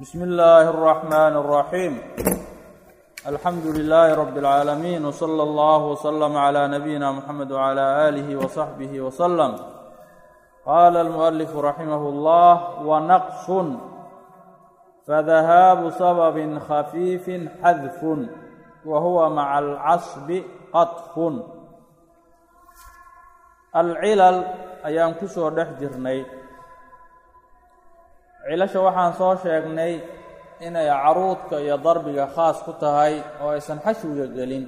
بسم الله الرحمن الرحيم الحمد لله رب العالمين وصلى الله وسلم على نبينا محمد وعلى آله وصحبه وسلم قال المؤلف رحمه الله ونقص فذهاب سبب خفيف حذف وهو مع العصب قطف العلل ayaan ku soo dhex jirnay cilasha waxaan soo sheegnay inay caruudka iyo darbiga khaas ku tahay oo aysan xashwiga gelin.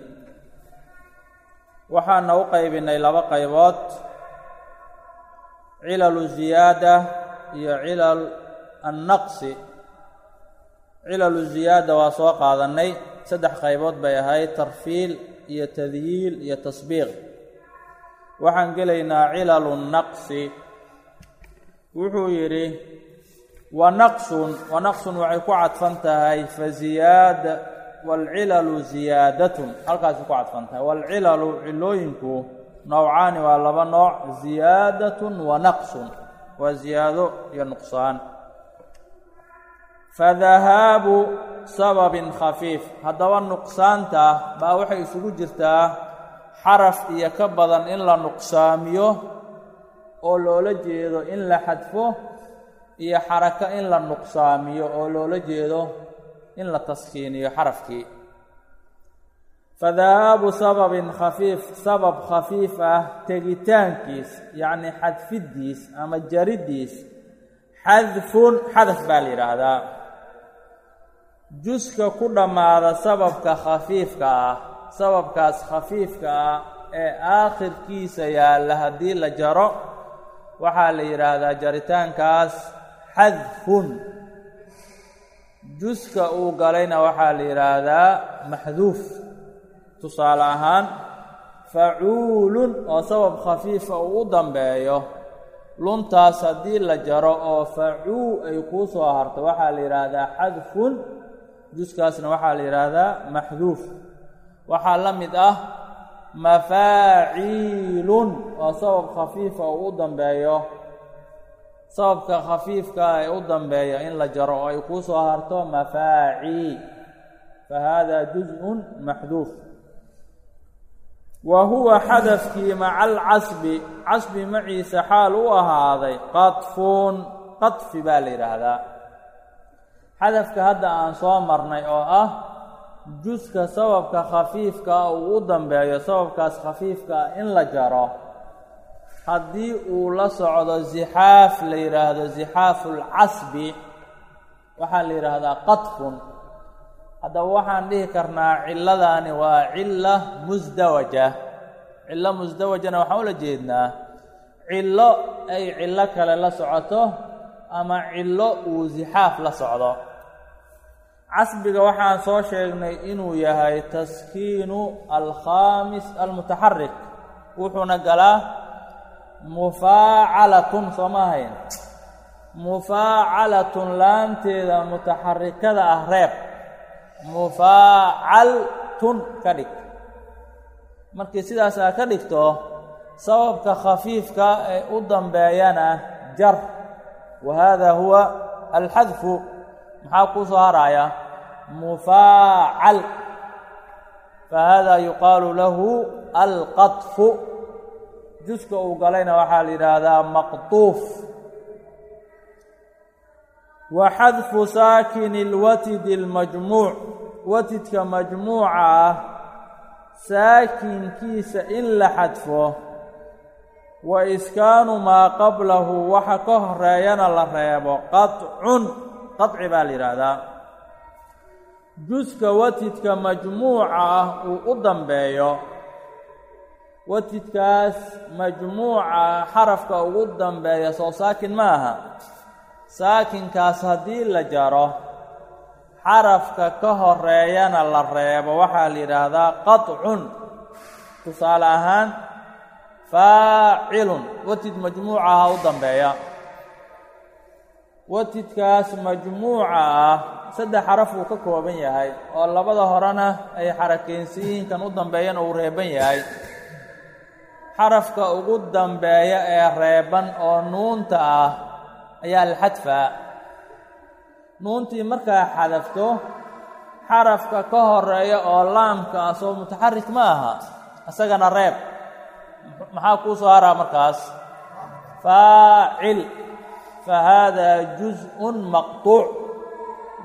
Waxaana u qaybinay laba qaybood. Cilalu ziyaada iyo cilal annaqsi. Cilalu ziyaada waa soo qaadannay saddex qaybood bay ahayd tarfiil iyo tadyiil iyo tasbiiq. Waxaan gelaynaa cilalu naqsi wuxuu yidhi wa naqsun wa naqsun waxay ku cadfan tahay fa ziyaada waalcilalu ziyaadatun. Halkaasay ku cadfan tahay. Waalcilalu cilooyinku nowcaani waa laba nooc ziyaadatun wa naqsun. Waa ziyaado iyo nuqsaan. Fadahaabu sababin khafiif. Haddaba nuqsaanta baa waxay isugu jirtaa xaraf iyo ka badan in la nuqsaamiyo oo loola jeedo in la xadfo iyo xarako in la nuqsaamiyo oo loola jeedo in la taskiiniyo xarafkii. Fadahaabu sababin khafiif sabab khafiif ah tegitaankiis yacni xadfiddiis ama jariddiis xadfun xadaf baa la yidhaahdaa. Juska ku dhammaada sababka khafiifka ah sababkaas khafiifka ah ee aakhirkiisa yaalla haddii la jaro waxaa la yidhaahdaa jaritaankaas xadfun. Juska uu galayna waxaa la yidhaahdaa maxduuf. Tusaale ahaan facuulun oo sabab khafiifa uu u dambeeyo luntaas haddii la jaro oo facuu ay kuu soo harto waxaa la yidhaahdaa xadfun. Juskaasna waxaa la yidhaahdaa maxduuf. Waxaa la mid ah mafaaciilun oo sabab khafiifa uu u dambeeyo sababka khafiifka ee u dambeeya in la jaro oo ay kuu soo harto mafaacii fa haadaa juz-un maxduuf. Wa huwa xadafkii maca alcasbi. Casbi maciisa xaal u ahaaday qadfun qadfi baa la yidhaahdaa. Xadafka hadda aan soo marnay oo ah juska sababka khafiifkaa uu u dambeeyo sababkaas khafiifkaa in la jaro haddii uu la socdo zixaaf la yidhaahdo zixaafulcasbi waxaa la yidhaahdaa qadfun. Haddaba waxaan dhihi karnaa ciladaani waa cilla musdawaja cillo musdawajana waxaan ula jeednaa cillo ay cillo kale la socoto ama cillo uu zixaaf la socdo. Casbiga waxaan soo sheegnay inuu yahay taskiinu alkhaamis almutaxarik wuxuuna galaa mufaacalatun soo ma ahayn mufaacalatun laanteeda mutaxarikada ah reeb. Mufaacaltun ka dhig. Markii sidaas aa ka dhigto sababka khafiifka ee u dambeeyana jar. Wa hada huwa alxadfu. Maxaa kuu soo haraaya? Mufaacal fahada yuqaalu lahu alqadfu juska uu galayna waxaa la yidhaahdaa maqtuuf. Wa xadfu saakini lwatidi اlmajmuuc watidka majmuuca ah saakinkiisa in la xadfo wa iskaanu maa qablahu waxa ka horeeyana la reebo qacun qaci baa la yidhaahdaa. Juska watidka majmuuca ah uu u dambeeyo watidkaas majmuuca xarafka ugu dambeeya soo saakin ma aha saakinkaas haddii la jaro xarafka ka horeeyana la reebo waxaa la yidhaahdaa qacun tusaale ahaan faacilun watid majmuuca aha u dambeeya. Watidkaas majmuuca ah saddex xaraf uu ka kooban yahay oo labada horena ay xarakeensiyiinkan u dambeeyana uu reeban yahay xarafka ugu dambeeya ee reeban oo nuunta ah ayaa la xadfaa nuuntii markaa xadafto xarafka ka horreeya oo laamka ah soo mutaxarik ma aha isagana reeb. Maxaa kuu soo haraa markaas? Faacil. Fa haadaa juz-un maqtuuc.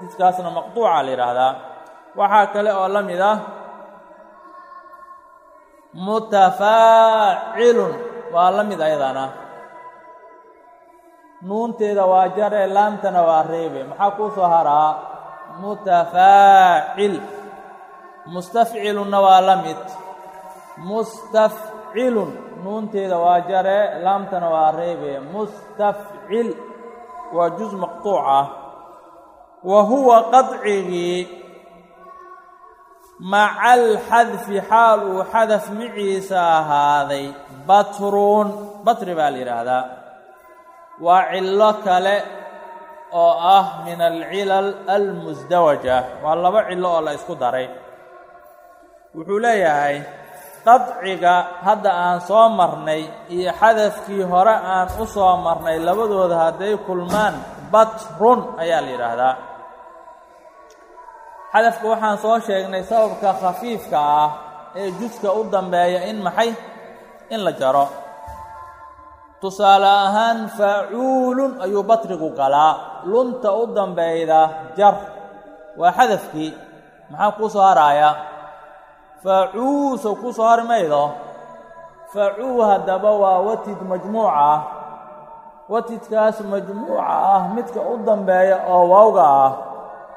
Juskaasna maqtuuca la yidhaahdaa waxaa kale oo la mid ah mutafaacilun. Waa la mid ayadana nuunteeda waa jare laamtana waa reebe. Maxaa kuu soo haraa? Mutafaacil. Mustafcilunna waa la mid. Mustafcilun. Nuunteeda waa jare laamtana waa reebe. Mustafcil. Waa juz maqtuuc ah. Wa huwa qadcigii maca alxadfi xaal uu xadaf miciisa ahaaday batruun batri baa la yidhaahdaa. Waa cillo kale oo ah min alcilal almusdawaja. Waa laba cillo oo la isku daray. Wuxuu leeyahay qadciga hadda aan soo marnay iyo xadafkii hore aan u soo marnay labadooda hadday kulmaan batrun ayaa la yidhaahdaa xadafka waxaan soo sheegnay sababka khafiifka ah ee juska u dambeeya in maxay in la jaro. Tusaale ahaan faacuulun ayuu batrigu galaa. Lunta u dambayda jar waa xadafkii. Maxaa kuu soo haraaya? Faacuusow kuu soo hari maydo. Faacuu haddaba waa watid majmuuca. Ah watidkaas majmuuca ah midka u dambeeya oo waawga ah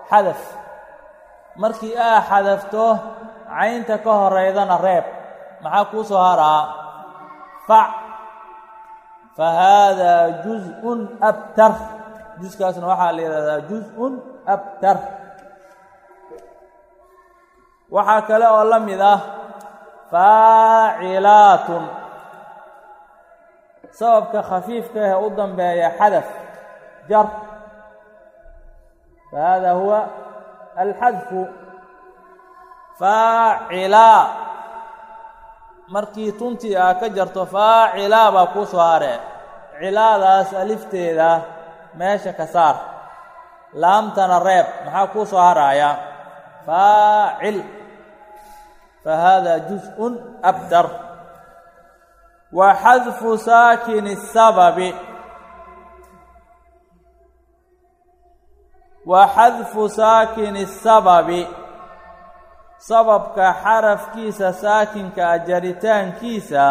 xadaf markii aa xadafto caynta ka horeydana reeb. Maxaa kuu soo haraa? Fac. Fa haadaa juz-un abtar. Juskaasna waxaa la yidhahdaa juz-un abtar. Waxaa kale oo la mid ah faacilaatun. Sababka khafiifka ah u dambeeya xadaf jar. Fa haadaa huwa alxadfu faacilaa markii tuntii aa ka jarto faacilaa baa kuu soo hare cilaadaas alifteeda meesha ka saar. laamtana reeb maxaa kuu soo haraaya? faacil. fa haadaa juz-un wa xadfu saakini الsababi wa xadfu saakini الsababi sababka xarafkiisa saakinka ah jaritaankiisa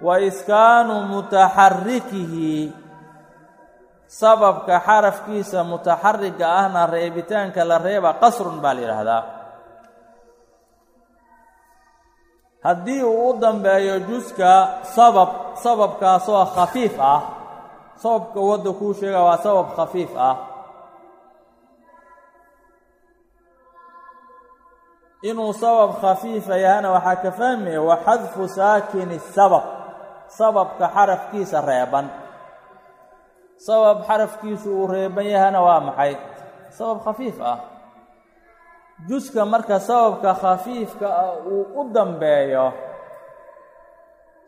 wa iskaanu mutaxarikihi sababka xarafkiisa mutaxariga ahna reebitaanka la reeba qasrun baa la yidhaahdaa. Haddii uu u dambeeyo juska sabab sababkaasoo khafiif ah. Sababka wadda kuu sheega waa sabab khafiif ah inuu sabab khafiifa yahana waxaa ka fahmaya wa xadfu saakini sabab sababka xarafkiisa reeban. Sabab xarafkiisu uu reeban yahana waa maxay? Sabab khafiif ah. Juska marka sababka khafiifka ah uu u dambeeyo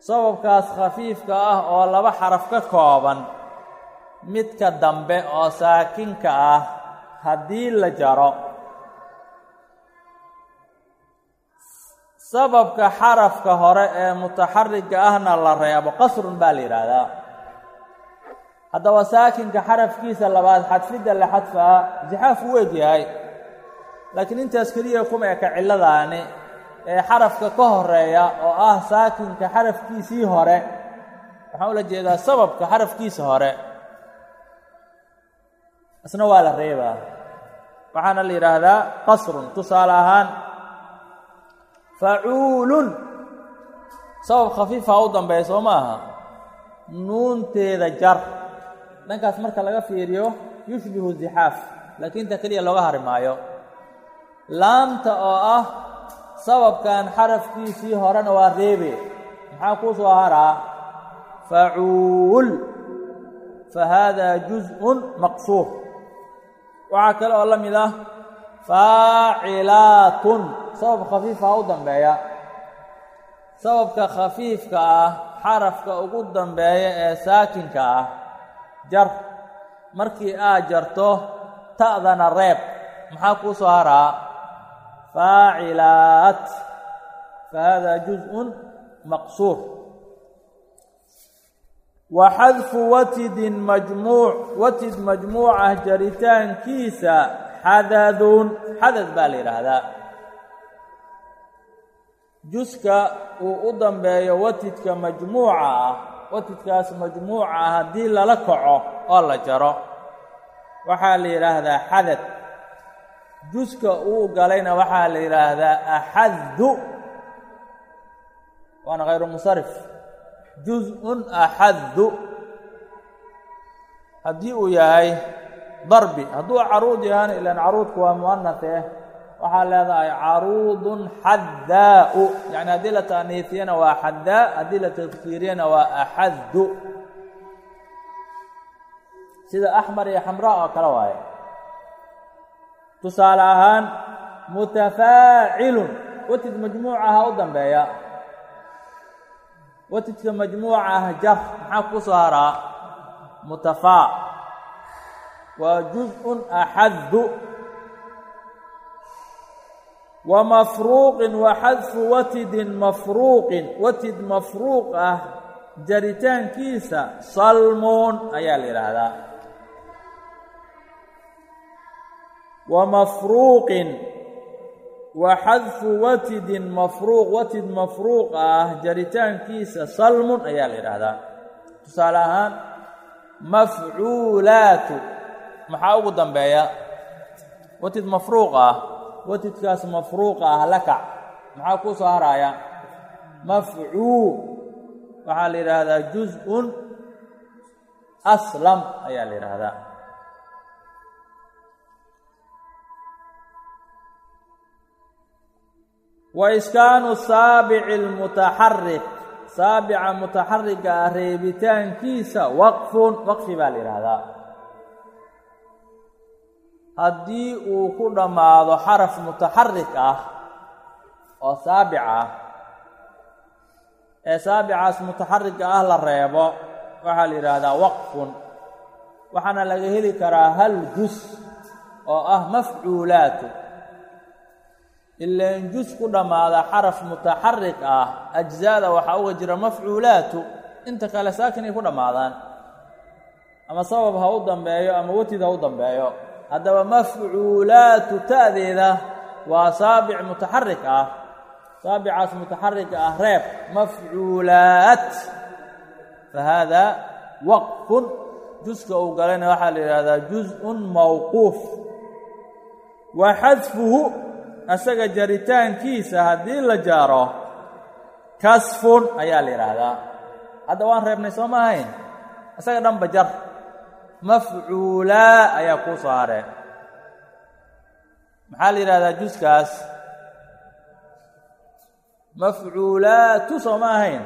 sababkaas khafiifka ah oo laba xaraf ka kooban midka dambe oo saakinka ah haddii la jaro sababka xarafka hore ee mutaxariga ahna la reebo qasrun baa la yidhaahdaa. Haddaba saakinka xarafkiisa labaad xadfidda la xadfaa zixaaf u eg yahay. Laakiin intaas keliya kuma eka cilladaani. Ee xarafka ka horreeya oo ah saakinka xarafkiisii hore waxaan ula jeedaa sababka xarafkiisa hore. Isna waa la reebaa. Waxaana la yidhaahdaa qasrun tusaale ahaan facuulun. Sabab khafiifa u dambeeya soo ma aha nuunteeda jar. Dhankaas marka laga fiiriyo yushbihu zixaaf laakiin inta keliya looga hari maayo. Laamta oo ah sababkan xarafkiisii horena waa reebe. Maxaa kuu soo haraa? Facuul. Fa haadaa juz-un maqsuur. Waxaa kale oo la mid ah faacilaatun sabab khafiifa u dambeeya. Sababka khafiifka ah xarafka ugu dambeeya ee saakinka ah jar. Markii aad jarto ta'dana reeb. Maxaa kuu soo haraa? Faacilaat. Fa hada juzءun maqsuur. Wa xadfu watidin majmuuc watid majmuucah jaritaankiisa xadadun. Xadad baa la yidhaahdaa juska uu u dambeeyo watidka majmuuca ah watidkaas majmuuca ah haddii lala kaco oo la jaro. Waxaa la yidhaahdaa xadad. Juska uu galayna waxaa la yidhaahdaa axaddu. Waana khayru musarif juz-un axaddu. Haddii uu yahay darbi hadduu caruud yahana ilaan caruudku waa mu'anateh waxaa leedahay caruudun xaddaa'u. Yacni haddii la waa xaddaa haddii la waa axaddu. Sida axmar iyo xamraa oo kale waaye. Tusaale ahaan mutafaacilun watid majmuuca aha u dambeeya. Watidka majmuuca jar maxaa ku soo haraa? Mutafaa. Waa juz-un axaddu wa mafruuqin wa xadfu watidin mafruuqin watid mafruuq ah jaritaankiisa salmoon ayaa la yidhaahdaa wa mafruuqin wa xadfu watidin mafruuq watid mafruuq ah jaritaankiisa salmun ayaa la yidhaahdaa tusaale ahaan mafcuulaatu maxaa ugu dambeeya watid mafruuq ah watidkaas mafruuqa ah la kac maxaa kuu soo haraaya mafcuu. Waxaa la yidhaahdaa juz-un aslam ayaa la yidhaahdaa. Wa iskaanu saabici almutaxarik saabica mutaxariga ah reebitaankiisa waqfun. Waqfi baa la yidhaahdaa haddii uu ku dhammaado xaraf mutaxarik ah oo saabic ah ee saabicaas mutaxariga ah la reebo waxaa la yidhaahdaa waqfun. Waxaana laga heli karaa hal jus oo ah mafcuulaatu. Ilaan jus ku dhammaada xaraf mutaxarik ah ajzaada waxaa uga jira mafcuulaatu. Inta kale saakin ay ku dhammaadaan. Ama sabab ha u dambeeyo ama watid ha u dambeeyo haddaba mafcuulaatu ta'deeda waa saabic mutaxarik ah. Saabicaas mutaxarika ah reeb mafcuulaat. Fa haadaa waqfun juska uu galayna waxaa la yidhahdaa juz-un mawquuf. Wa xadfuhu asaga jaritaankiisa haddii la jaaro kasfun ayaa la yidhaahdaa. Hadda waan reebnay soo ma ahayn isaga dhanba jar mafcuulaa ayaa kuu soo hareen maxaa la yidhahdaa juskaas? Mafcuulaatu soo ma ahayn.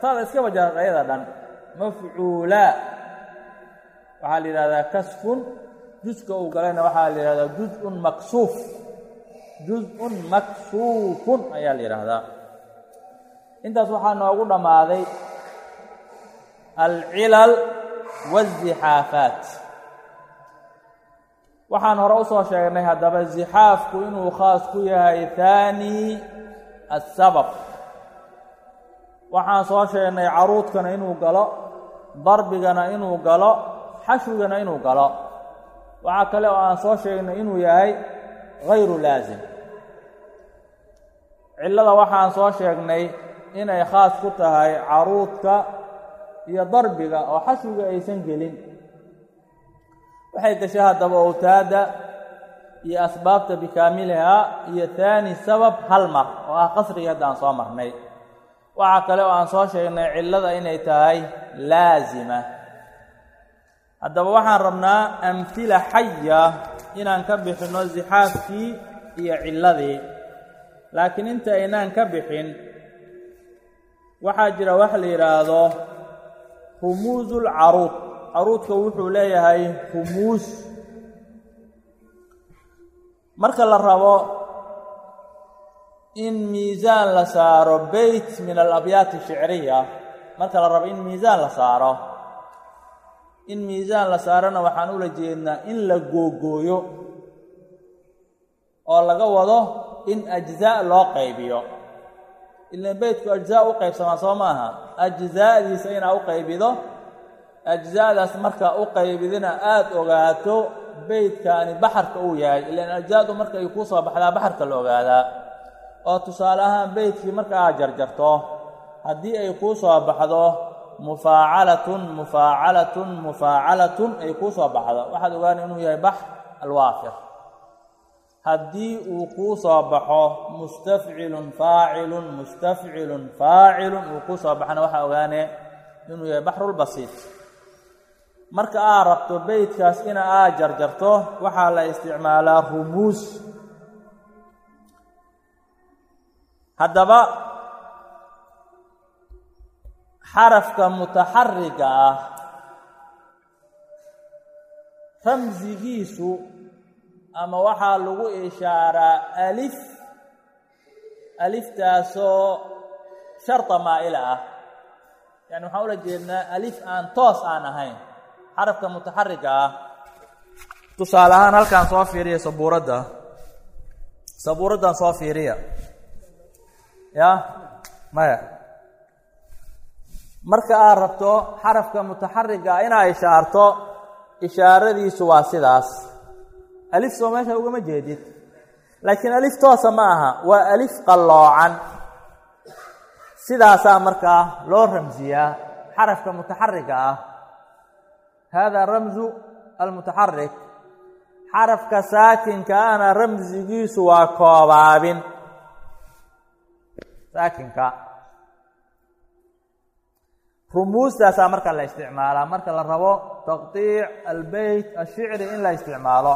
Taada iskaba jar ayada dhan. Mafcuulaa. Waxaa la yidhahdaa kasfun juska uu galayna waxaa la yidhahdaa juz-un maksuuf. Juz-un maksuufun ayaa la yidhaahdaa intaas waxaa noogu dhammaaday alcilal waazixaafaat waxaan hore u soo sheegnay haddaba zixaafku inuu khaas ku yahay haani asabab waxaan soo sheegnay caruudkana inuu galo darbigana inuu galo xashwigana inuu galo. waxaa kale oo aan soo sheegnay inuu yahay hayru laasim cillada waxaan soo sheegnay inay khaas ku tahay caruudka iyo darbiga oo xashwiga aysan gelin. Waxay gashay haddaba owtaadda iyo asbaabta bikaamilihaa iyo haani sabab hal mar oo ah qasrigii hadda aan soo marnay. Waxaa kale oo aan soo sheegnay cillada inay tahay laasima haddaba waxaan rabnaa amhila xaya inaan ka bixinno zixaafkii iyo cilladii. Laakiin inta aynaan ka bixin waxaa jira wax la yidhaahdo rumuusul caruud caruudka wuxuu leeyahay rumuus marka la rabo in miisaan la saaro beyt min alabyaati shicriya marka la rabo in miisaan la saaro in miisaan la saarana waxaan ula jeednaa in la googooyo oo laga wado in ajzaa loo qaybiyo ilan beytku ajzaa u qaybsamaa soo maaha. Ajzaadiisa inaa u qaybido ajzaadaas markaa u qaybidina aada ogaato beytkaani baxarka uu yahay. Ilan ajzaadu marka ay kuu soo baxdaa baxarka la ogaadaa. Oo tusaale ahaan beytkii marka aad jarjarto haddii ay kuu soo baxdo mufaacalatun mufaacalatun mufaacalatun ay kuu soo baxdo. Waxaad ogaana inuu yahay bax alwaafir haddii uu kuu soo baxo mustafcilun faacilun mustafcilun faacilun uu kuu soo baxana waxaa ogaane inuu yahay baxrulbasiit marka aad rabto beytkaas ina aad jarjarto waxaa la isticmaalaa rumuus haddaba xarafka mutaxariga ah ramsigiisu ama waxaa lagu ishaaraa alif aliftaasoo sharta maa'ila ah. Yani waxaan ula jeednaa alif aan toos aan ahayn xarafka mutaxariga ah. Tusaale ahaan halkaan soo fiiriya sabuuradda. Sabuuraddan soo fiiriya. Ya maya. Marka aad rabto xarafka mutaxariga ah inaad ishaarto ishaaradiisu waa sidaas alif soo meesha ugama jeedid. Laakiin alif toosa ma aha waa alif qalloocan. Sidaasaa markaa loo ramsiyaa xarafka mutaxariga ah. Hada ramsu almutaxarik xarafka saakinkaana ramsigiisu waa koobaabin saakinka. Rumuustaasaa marka la isticmaalaa marka la rabo taqطiic albeyt ashicri in la isticmaalo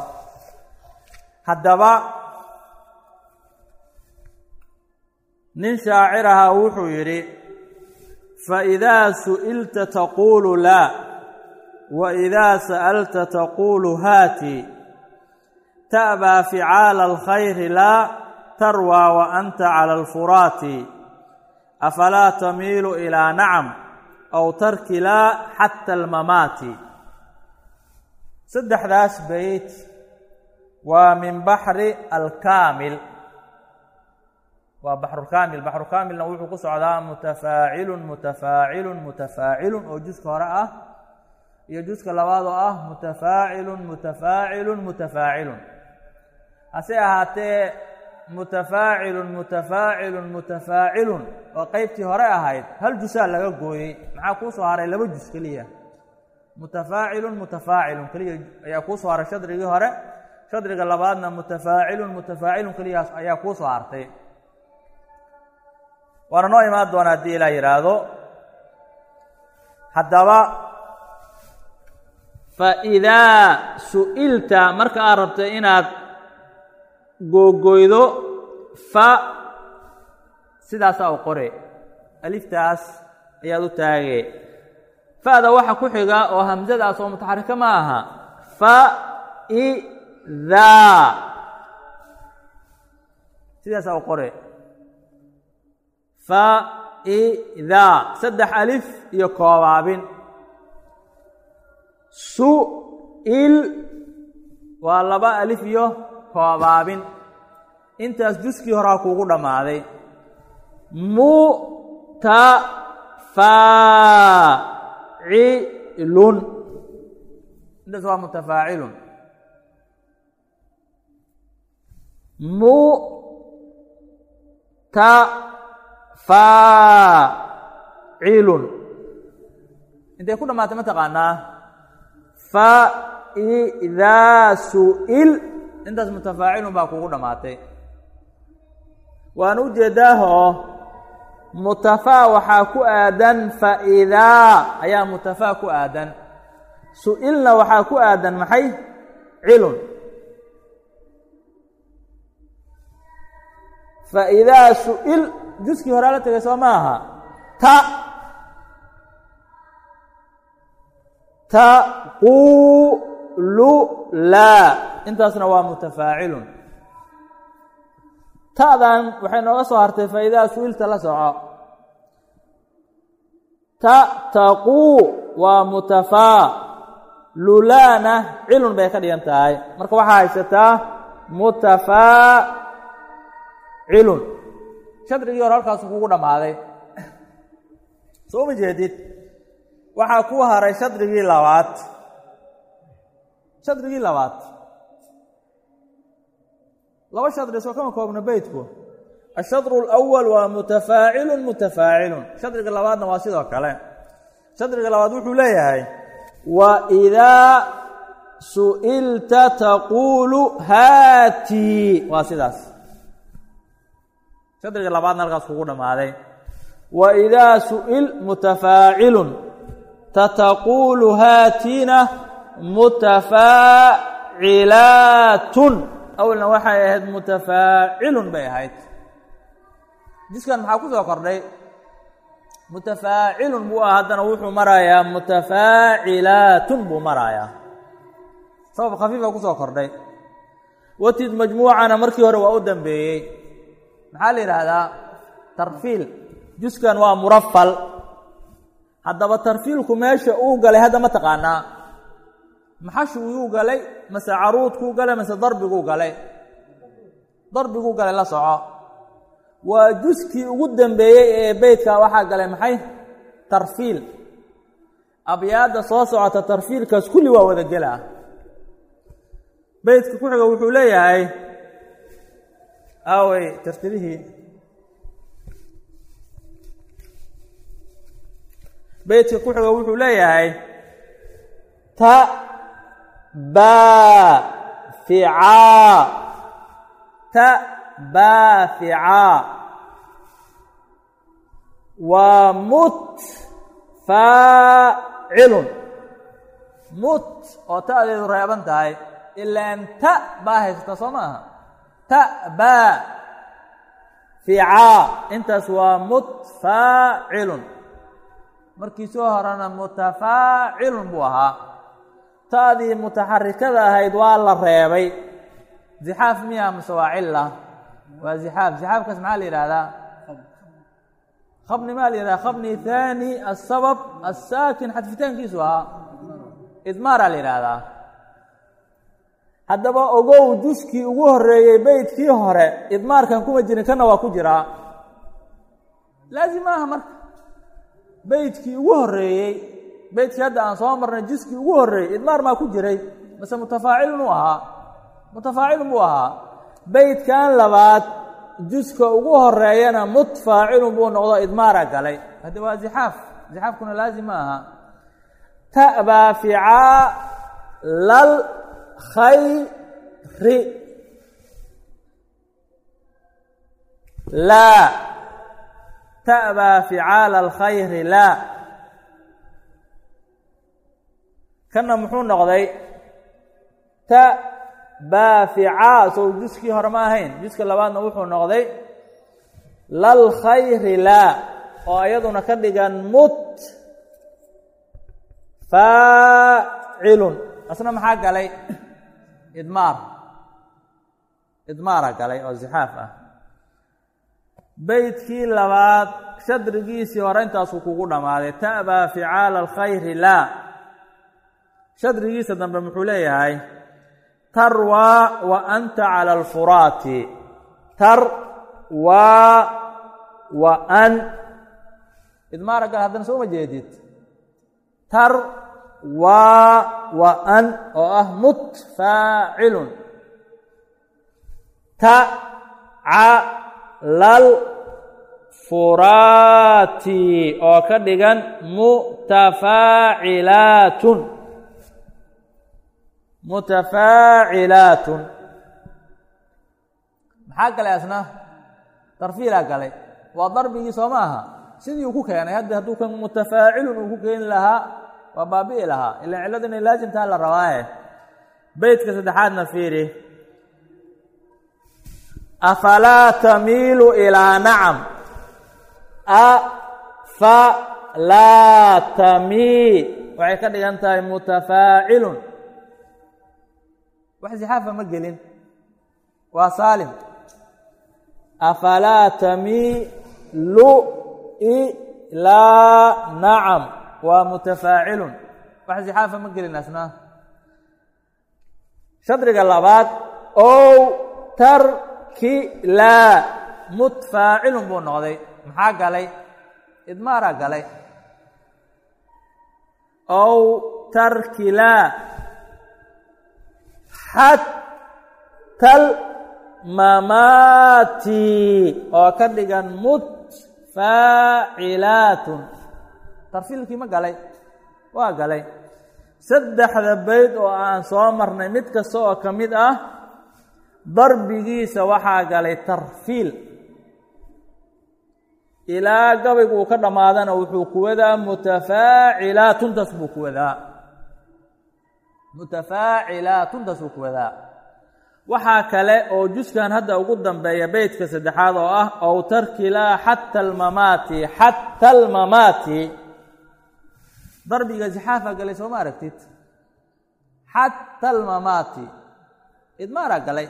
haddaba nin shaaciraha wuxuu yidhi faidaa su'ilta taquulu laa waidaa sa'alta taquulu haati ta'baa ficaala alkhayri laa tarwaa wa anta cala alfuraati afalaa tamiilu ilaa nacam aw tarki laa xata almamaati. Saddexdaas beyt waa min baxri alkaamil waa baxrukaamil baxrukaamilna wuxuu ku socdaa mutafaacilun mutafaacilun mutafaacilun oo juska hore ah iyo juska labaad oo ah mutafaacilun mutafaacilun mutafaacilun hase ahaatee mutafaacilun mutafaacilun mutafaacilun oo qeybtii hore ahayd hal jusaa laga gooyey? Maxaa kuu soo haray laba jus keliya? Mutafaacilun mutafaacilun keliya ayaa kuu soo haray shadrigii hore shadriga labaadna mutafaacilun mutafaacilun keliyaas ayaa kuu soo hartay. Waana noo imaan doona haddii ilaa yidhaahdo haddaba fa idaa su'ilta marka aad rabto inaad googoydo fa sidaasaa u qore. Aliftaas ayaad u taagee. Fa'da waxa ku xiga oo hamsadaas oo mutaxarika ma aha. Fa idaa sidaasaa u qore fa idaa saddex alif iyo koobaabin su'il waa laba alif iyo koobaabin intaas juskii horaa kuugu dhammaaday mutafaacilun intaas waa mutafaacilun mutafaacilun intay ku dhammaatay ma taqaanaa? Fa idaa su'il intaas mutafaacilun baa kuugu dhammaatay. Waan u jeedaahoo mutafaa waxaa ku aadan fa'idaa ayaa mutafaa ku aadan. Su'ilna waxaa ku aadan maxay? Cilun fa'idaa su'il juskii horaa la tegay soo maaha. Ta. Taqulu laa intaasna waa mutafaacilun. Ta'dan waxay nooga soo hartay faidaa su'ilta la soco. Ta taquu waa mutafaa lulaana cilun bay ka dhigan tahay. Marka waxaa haysataa mutafaacilun shadrigii hore halkaasu kugu dhammaaday. Soo ma jeedid? Waxaa ku haray shadrigii labaad. Shadrigii labaad. Laba shadri soo kama koobna beytku ashadru alawal waa mutafaacilun mutafaacilun. Shadriga labaadna waa sidoo kale. Shadriga labaad wuxuu leeyahay wa idaa su'ilta taquulu haatii waa sidaas shadriga labaadna halkaas kugu dhammaaday. Wa idaa su'il mutafaacilun tataquulu haatiina mutafaacilaatun awalna waxay ahayd mutafaacilun bay ahayd. Jiskan maxaa ku soo kordhay? Mutafaacilun buu ah haddana wuxuu marayaa mutafaacilaatun buu marayaa. Sabab khafiifa ku soo kordhay. Watid majmuucana markii hore waa u dambeeyey maxaa la yidhaahdaa tarfiil. Juskan waa murafal haddaba tarfiilku meesha uu galay hadda ma taqaanaa. Maxashwiyuu galay mase caruudkuu galay mase darbiguu galay? Darbiguu galay la soco. Waa juskii ugu dambeeyey ee beytka waxaa galay maxay? Tarfiil. Abyaadda soo socota tarfiilkaas kulli waa wada gelaa. Beytka ku xiga wuxuu leeyahay aawey tartilihii beytka ku xiga wuxuu leeyahay ta baaficaa ta baaficaa waa mut faacilun. Mut oo ta'deedu reeban tahay ilaan ta baa haysata soo maaha ta baa ficaa intaas waa mutfaacilun markii soo horena mutafaacilun buu ahaa. Ta'dii mutaxarikada ahayd waa la reebay. Zixaaf miya mase waa cila waa zixaaf zixaafkaas maxaa la yidhaahdaa? Khabni maa la yidhahda khabni haani asabab assaakin xadfitaankiisu ahaa. Idmaaraa la yidhaahdaa haddaba ogow juskii ugu horeeyey beytkii hore idmaarkan kuma jirin kana waa ku jiraa. Laazim maaha marka. Beytkii ugu horeeyey beytkii hadda aan soo marnay juskii ugu horreeyey idmaar maa ku jiray mase mutafaacilun uu ahaa mutafaacilun buu ahaa beytkan labaad juska ugu horeeyana mutfaacilun buu noqdo idmaara galay. Haddi waa zixaaf zixaafkuna laazim ma aha. Ta'baa ficaa lal khayri laa ta'baa ficaala alkhayri laa kanna muxuu noqday? Ta baaficaa sow juskii hore ma ahayn. Juska labaadna wuxuu noqday lal khayri laa oo iyaduna ka dhigan mut. Faacilun asna maxaa galay idmaar idmaara galay oo zixaaf ah. Beytkii labaad shadrigiisii hore intaasuu kugu dhammaaday ta'baa ficaala alkhayri laa shadrigiisa dambe muxuu leeyahay tarwaa wa anta cala alfuraati. Tarwaa wa an. Idmaara haddana soo ma jeedid. Tar waa wa an oo ah mutfaacilun ta ca lal furaati oo ka dhigan mutafaacilaatun mutafaacilaatun maxaa galay asna? Tarfiilaa galay. Waa darbigii soo ma aha. Sidii uu ku keenay hadda hadduu kan mutafaacilun uu ku keeni lahaa waa baabi'i lahaa. Ilaan cilladu inay laazimtaha la rabaaye beytka saddexaadna fiiri. Afalaa tamiilu ilaa nacam? Afalaa tamii waxay ka dhigan tahay mutafaacilun wax zixaafa ma gelin. Waa saalim. Afalaa tamiilu ilaa nacam waa mutafaacilun wax zixaafa ma gelin asna shadriga labaad ow tarkilaa mutfaacilun buu noqday. Maxaa galay? Idmaaraa galay. Ow tarkilaa xatal mamaati. Oo ka dhigan mutfaacilaatun tarfiilkii ma galay. Waa galay. Saddexda bayd oo aan soo marnay mid kasta oo ka mid ah darbigiisa waxaa galay tarfiil ilaa gabaygu uu ka dhammaadana wuxuu ku wadaa mutafaacilatuntaas buu ku wadaa. Mutafaacilatuntaas buu ku wadaa. Waxaa kale oo juskan hadda ugu dambeeya beytka saddexaad oo ah ow tarkilaa xata almamaati xata almamaati darbiga zixaafa galay sooma aragtid? Xata almamaati. Idmaara galay.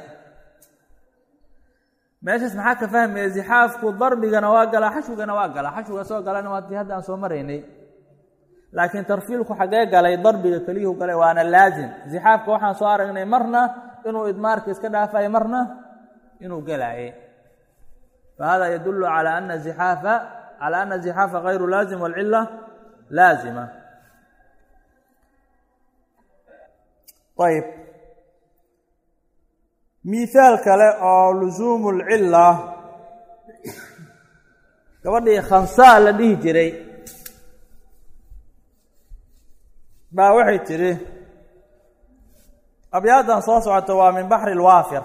Meeshaas maxaa ka fahmaya zixaafku darbigana waa galaa xashugana waa galaa. Xashuga soo galana waa tii hadda aan soo maraynay. Laakiin tarfiilku xaggee galay darbiga keliyuhu galay waana laazim. Zixaafka waxaan soo aragnay marna inuu idmaarka iska dhaafayo marna inuu gelaayay fahada yadulu ala ana iaafa calaa ana zixaafa kayru laazim walcila laazima. Ayb mihaal kale oo lusuumu lcila gabadhii khansaa la dhihi jiray. Baa waxay tidhi abyaaddan soo socota waa min baxri lwaafir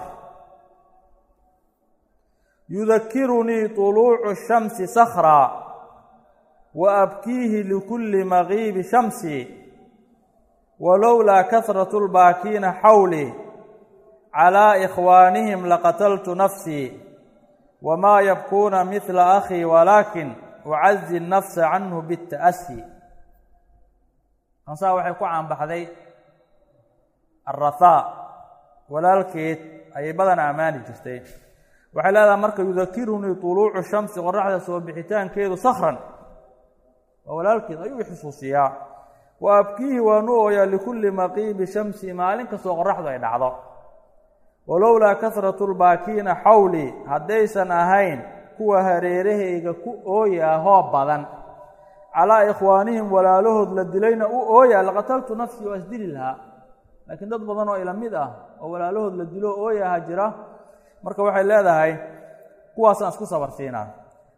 yudakirunii طuluucu shamsi sakraa wa abkiihi likulli magiibi shamsi walowlaa kahratu lbaakiina xawlii calaa ikhwaanihim laqataltu nafsii wamaa yabkuuna midla akhii walaakin ucazi nafsa canhu bita'asi ansaa waxay ku caanbaxday arahaa walaalkeed ayay badana ammaani jirtay waxay leedahay marka yudakirunii tuluucu shamsi qoraxda soo bixitaankeedu sakran waa walaalkeed ayuu xusuusiyaa wa abkiihi waanu ooyaa likulli maqiibi shamsi maalin kastoo qoraxdu ay dhacdo. Walowlaa kasratu lbaakiina xawli haddaysan ahayn kuwa hareerahayga ku ooyaahoo badan. Calaa ikhwaanihim walaalahood la dilayna u ooyaa laqataltu nafsii waa isdili lahaa. Laakiin dad badan oo ila mid ah oo walaalahood la dilo ooyaha jira. Marka waxay leedahay kuwaasaan isku sabarsiinaa.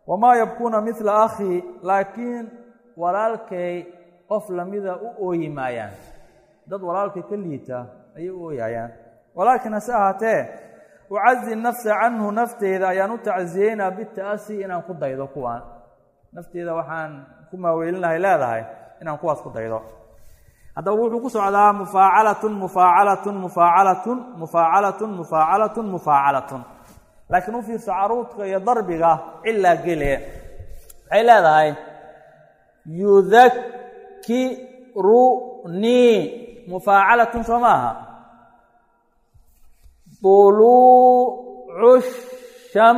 Wamaa yabkuuna midla akhii laakiin walaalkay qof lamida u ooyi maayaan dad walaalkay ka liita ayay u ooyayaan walaakiin hase ahaatee ucazi nafsa canhu nafteeda ayaan u tacsiyeynaa bita'asi inaan ku daydo kuwaan. Nafteeda waxaan ku maaweelinahay leedahay inaan kuwaas ku daydo. Haddaba wuxuu ku socdaa mufaacalatun mufaacalatun mufaacalatun mufaacalatun mufaacalatun mufaacalatun. Laakiin u fiirso caruudka iyo darbiga cilaa gele waxay leedahay yudakirunii mufaacalatun soo maaha طuluucu sham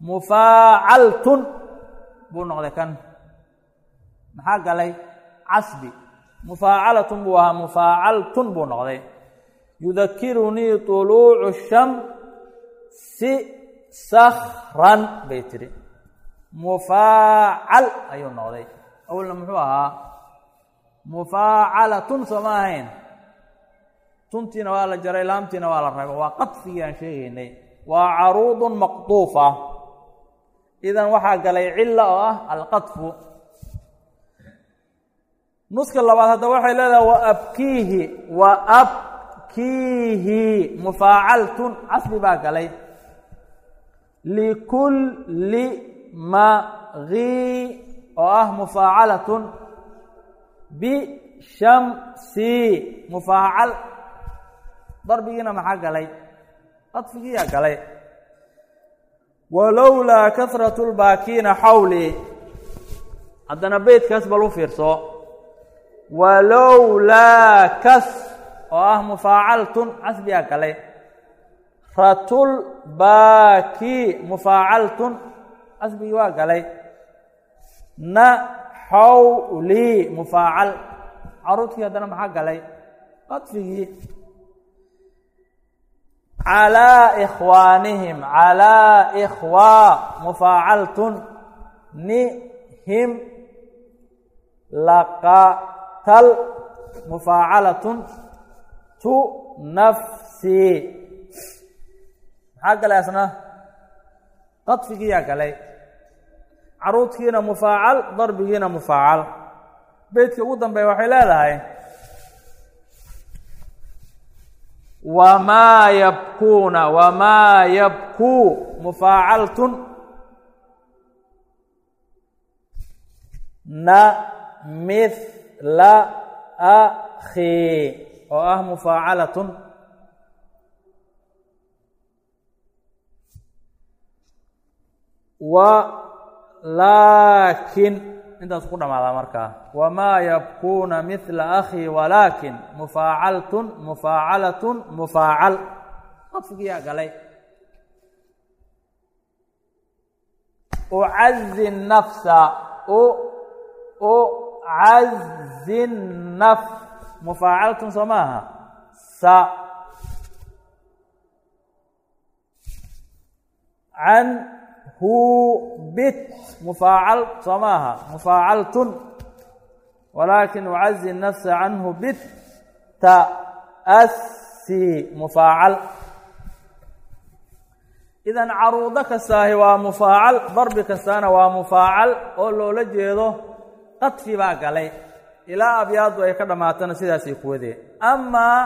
mufaacaltun buu noqday kan maxaa galay? Casbi mufaacalatun buu ahaa mufaacaltun buu noqday. Yudakirunii طuluucu sham si sakran bay tidhi mufaacal ayuu noqday awalna muxuu ahaa mufaacalatun soo ma ahayn tuntiina waa la jaray laamtiina waa la rabo waa qadfigii aan sheegaynay waa caruudun maqduufa idan waxaa galay cila oo ah alqadfu nuska labaad hadda waxay leedahay wa abkiihi wa abkiihi mufaacaltun casbi baa galay. Likulli maqii oo ah mufaacalatun bishamsi mufaacal darbigiina maxaa galay? Qadfigiiyaa galay. Walowlaa kasratu lbaakiina xawli. Haddana beytkaas bal u fiirso. Walowlaa kas oo ah mufaacaltun casbiyaa galay. Ratul baaki mufaacaltun casbigii waa galay na xawli mufaacal caruudkii haddana maxaa galay? Qadfigii calaa ikhwaanihim calaa ikhwaa mufaacaltun nihim laqatal mufaacalatun tu nafsi. Maxaa galay asna qadfigiiyaa galay caruudkiina mufaacal darbigiina mufaacal beytka ugu dambeeya waxay leedahay wamaa yabkuuna wamaa yabkuu mufaacaltun na mithla akhi oo ah mufaacalatun walaakin intaas ku dhamaadaa markaa wamaa yabkuuna mithla akhi walaakin mufaacaltun mufaacalatun mufaacal qadfigiyaa galay. Ucazi nafsa ucazi naf mufaacalatun soo maaha sa. Can hu bit mufaacal soo maaha mufaacaltun walaakin ucazi nafsa canhu bit ta'asi mufaacal idan caruudo kastaahi waa mufaacal darbi kastaana waa mufaacal oo loola jeedo qadfi baa galay. Ilaa abyaaddu ay ka dhammaatana sidaasay kuwadeen amaa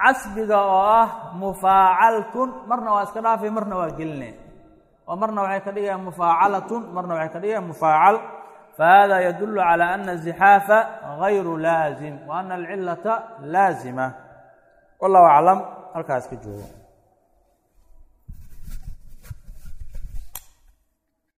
casbiga oo ah mufaacaltun marna waa iska dhaafay marna waa geline oo marna waxay ka dhigayaan mufaacalatun marna waxay ka dhigayaan mufaacal fahada yadulu calى ana الزixaafa gayru laazim wa ana alcilata laazima wallahu aclam halkaas ka joogo